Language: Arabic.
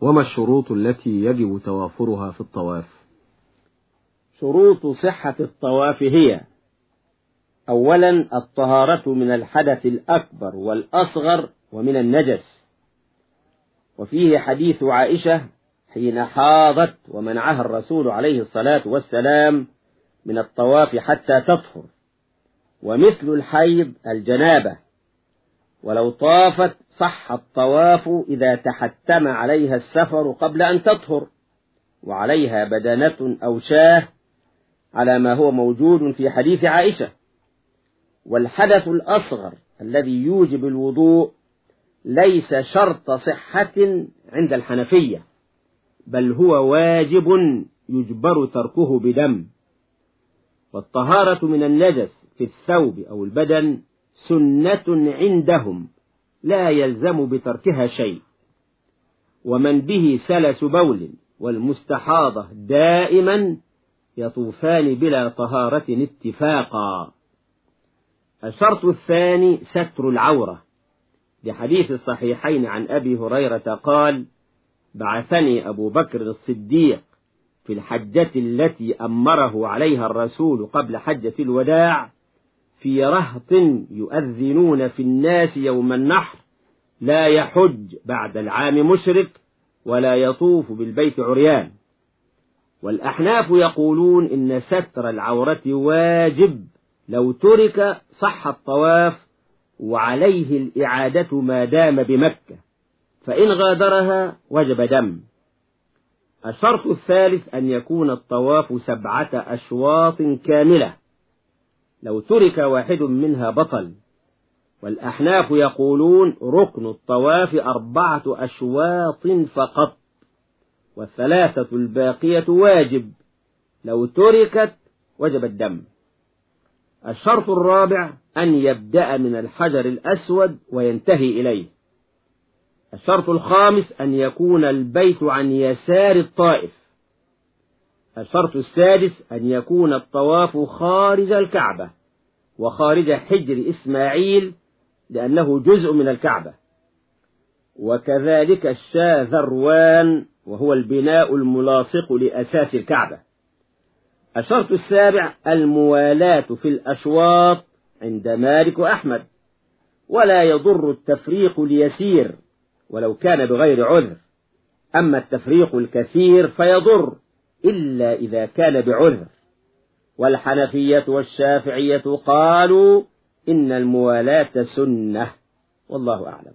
وما الشروط التي يجب توافرها في الطواف؟ شروط صحة الطواف هي أولا الطهارة من الحدث الأكبر والأصغر ومن النجس. وفيه حديث عائشة حين حاضت ومنعها الرسول عليه الصلاة والسلام من الطواف حتى تطهر. ومثل الحيض الجنابة. ولو طافت صح الطواف إذا تحتم عليها السفر قبل أن تطهر وعليها بدنة أو شاة على ما هو موجود في حديث عائشة. والحدث الأصغر الذي يوجب الوضوء ليس شرط صحة عند الحنفية بل هو واجب يجبر تركه بدم. والطهارة من النجس في الثوب أو البدن سنة عندهم لا يلزم بتركها شيء. ومن به سلس بول والمستحاضة دائما يطوفان بلا طهارة اتفاقا. الشرط الثاني ستر العورة. لحديث الصحيحين عن أبي هريرة قال بعثني أبو بكر الصديق في الحجة التي أمره عليها الرسول قبل حجة الوداع في رهط يؤذنون في الناس يوم النحر لا يحج بعد العام مشرك ولا يطوف بالبيت عريان. والأحناف يقولون إن ستر العورة واجب لو ترك صح الطواف وعليه الإعادة ما دام بمكة فإن غادرها وجب دم. الشرط الثالث أن يكون الطواف سبعة أشواط كاملة. لو ترك واحد منها بطل. والأحناف يقولون ركن الطواف أربعة أشواط فقط والثلاثة الباقية واجب. لو تركت وجب الدم. الشرط الرابع أن يبدأ من الحجر الأسود وينتهي إليه. الشرط الخامس أن يكون البيت عن يسار الطائف. الشرط السادس أن يكون الطواف خارج الكعبة. وخارج حجر إسماعيل لأنه جزء من الكعبة. وكذلك الشاذروان وهو البناء الملاصق لأساس الكعبة. الشرط السابع الموالاة في الأشواط عند مالك وأحمد. ولا يضر التفريق اليسير ولو كان بغير عذر. أما التفريق الكثير فيضر إلا إذا كان بعذر. والحنفية والشافعية قالوا إن الموالاة سنة. والله أعلم.